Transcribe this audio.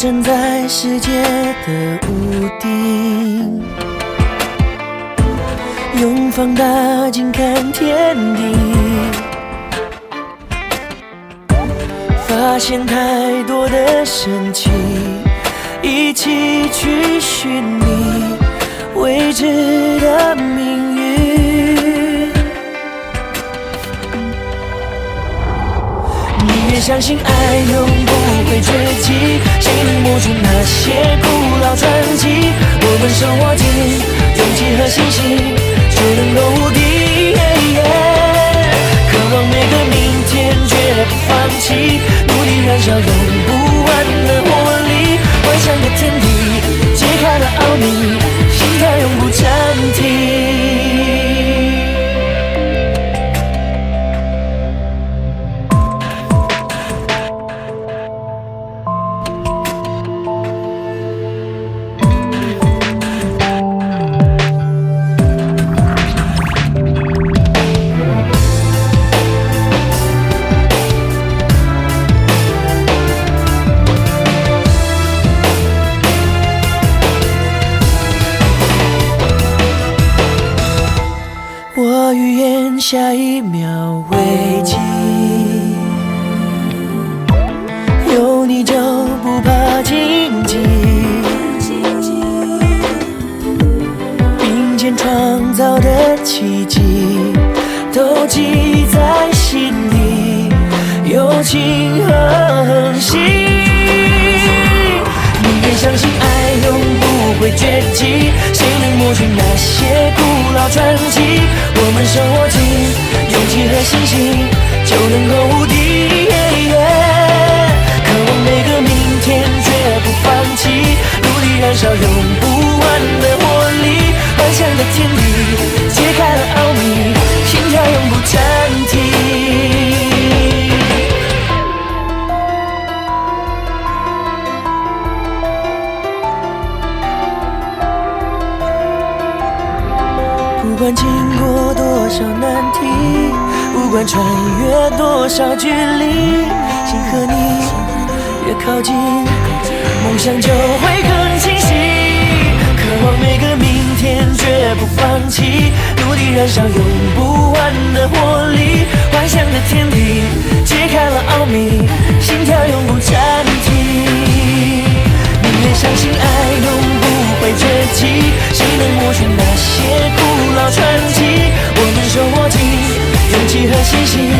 站在世界的屋顶，用放大镜看天地，发现太多的神奇，一起去寻觅未知的命相信爱永不会绝迹，谁能抹除那些古老传奇？我们手握紧勇气和信心，就能够无敌。下一秒危机，有你就不怕荆棘，并肩创造的奇迹都记在心里，友情和恒心。你越相信爱永不会绝迹，勇气和信心，就能够无敌。渴望每个明天，绝不放弃，努力燃烧用不完的活力，幻想的天地揭开了奥秘，心跳永不暂停。不管经过多少难题，不管穿越多少距离，心和你越靠近，梦想就会更清晰。渴望每个明天，绝不放弃，努力燃烧用不完的活力，幻想的天地揭开了奥秘，心跳永不暂停。宁愿相信爱永不会绝迹，谁能抹去谢谢